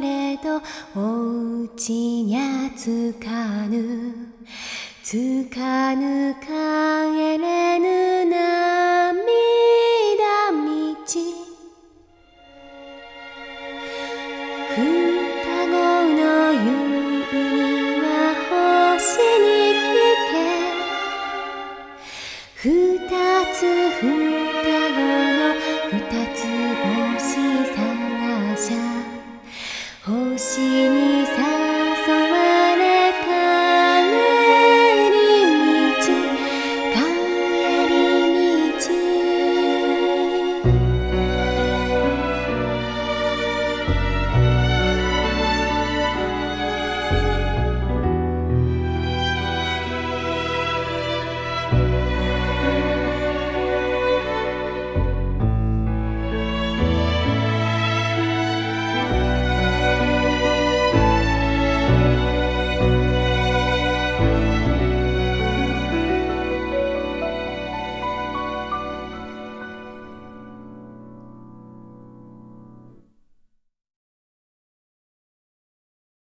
れどおうちにゃつかぬつかぬ帰れぬ涙道。双子の言うには星に聞け二つ双子にさ